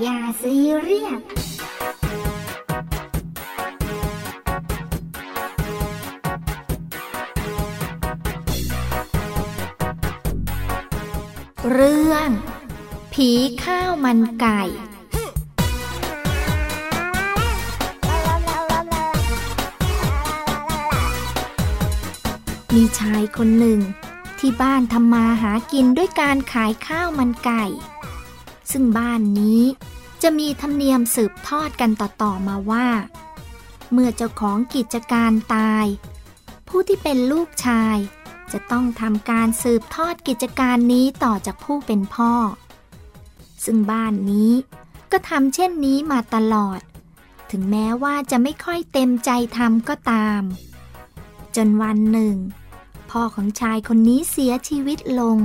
อย่าซีเรียสเรื่อง ผีข้าวมันไก่ มีชายคนหนึ่งที่บ้านทำมาหากินด้วยการขายข้าวมันไก่ ซึ่งบ้านนี้จะมีธรรมเนียมสืบทอดกันต่อๆมาว่า เมื่อเจ้าของกิจการตาย ผู้ที่เป็นลูกชายจะต้องทำการสืบทอดกิจการนี้ต่อจากผู้เป็นพ่อ ซึ่งบ้านนี้ก็ทำเช่นนี้มาตลอด ถึงแม้ว่าจะไม่ค่อยเต็มใจทำก็ตาม จนวันหนึ่ง พ่อของชายคนนี้เสียชีวิตลง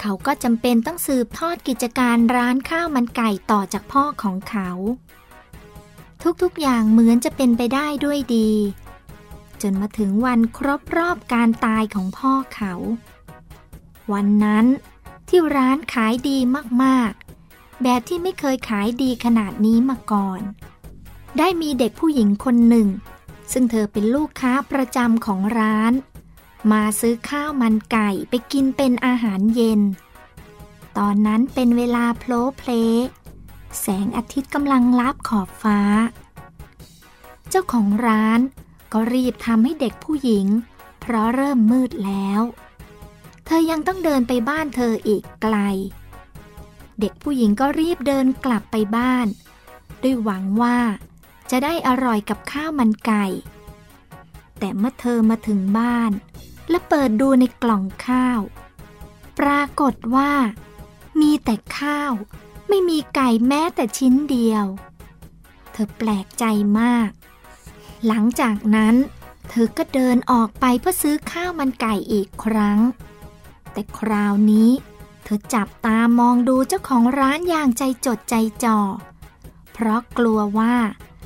เขาก็จำเป็นต้องสืบทอดกิจการร้านข้าวมันไก่ต่อจากพ่อของเขา ทุกๆอย่างเหมือนจะเป็นไปได้ด้วยดี จนมาถึงวันครบรอบการตายของพ่อเขา วันนั้นที่ร้านขายดีมากๆ แบบที่ไม่เคยขายดีขนาดนี้มาก่อน ได้มีเด็กผู้หญิงคนหนึ่ง ซึ่งเธอเป็นลูกค้าประจำของร้าน มาซื้อข้าวมันไก่ไปกินเป็นอาหารเย็น ตอนนั้นเป็นเวลาโพลเพลแสงอาทิตย์กำลังลับขอบฟ้า เจ้าของร้านก็รีบทำให้เด็กผู้หญิง เพราะเริ่มมืดแล้ว เธอยังต้องเดินไปบ้านเธออีกไกล เด็กผู้หญิงก็รีบเดินกลับไปบ้าน ด้วยหวังว่าจะได้อร่อยกับข้าวมันไก่ แต่เมื่อเธอมาถึงบ้าน และเปิดดูในกล่องข้าว ปรากฏว่า มีแต่ข้าว ไม่มีไก่แม้แต่ชิ้นเดียว เธอแปลกใจมาก หลังจากนั้น เธอก็เดินออกไปเพื่อซื้อข้าวมันไก่อีกครั้ง แต่คราวนี้ เธอจับตามองดูเจ้าของร้านอย่างใจจดใจจ่อ เพราะกลัวว่า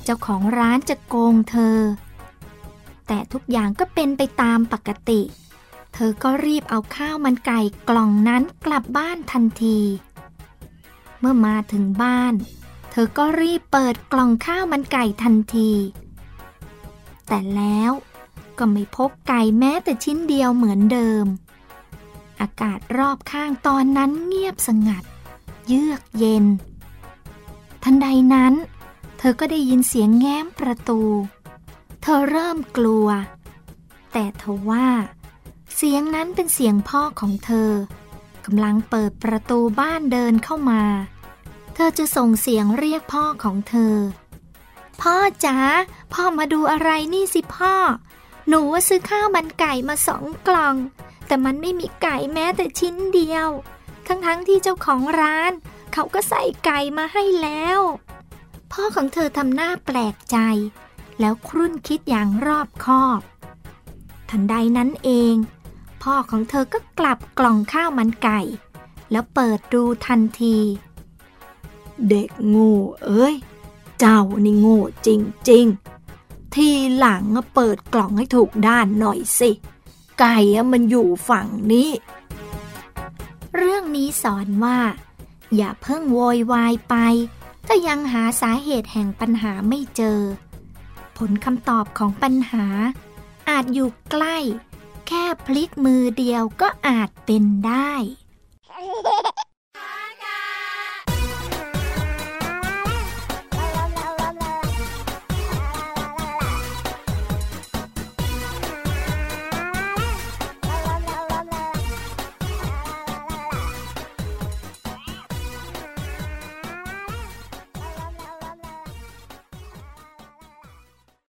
เจ้าของร้านจะโกงเธอ แต่ทุกอย่างก็เป็นไปตามปกติ เธอก็รีบเอาข้าวมันไก่กล่องนั้นกลับบ้านทันที เมื่อมาถึงบ้าน เธอก็รีบเปิดกล่องข้าวมันไก่ทันที แต่แล้วก็ไม่พบไก่แม้แต่ชิ้นเดียวเหมือนเดิม อากาศรอบข้างตอนนั้นเงียบสงัด เยือกเย็น ทันใดนั้น เธอก็ได้ยินเสียงแง้มประตู เธอเริ่มกลัว แต่ทว่า เสียงนั้นเป็นเสียงพ่อของเธอกำลังเปิดประตูบ้านเดินเข้ามา เธอจะส่งเสียงเรียกพ่อของเธอ พ่อจ๋าพ่อมาดูอะไรนี่สิพ่อ หนูว่าซื้อข้าวมันไก่มาสองกล่อง แต่มันไม่มีไก่แม้แต่ชิ้นเดียว ทั้งๆทที่เจ้าของร้าน เขาก็ใส่ไก่มาให้แล้ว พ่อของเธอทำหน้าแปลกใจ แล้วครุ่นคิดอย่างรอบคอบ ทันใดนั้นเอง พ่อของเธอก็กลับกล่องข้าวมันไก่ แล้วเปิดดูทันที เด็กโง่เอ้ย เจ้านี่โง่จริงๆ ทีหลังเปิดกล่องให้ถูกด้านหน่อยสิ ไก่มันอยู่ฝั่งนี้ เรื่องนี้สอนว่า อย่าเพิ่งโวยวายไป ถ้ายังหาสาเหตุแห่งปัญหาไม่เจอ ผลคำตอบของปัญหา อาจอยู่ใกล้ แค่พลิกมือเดียวก็อาจเป็นได้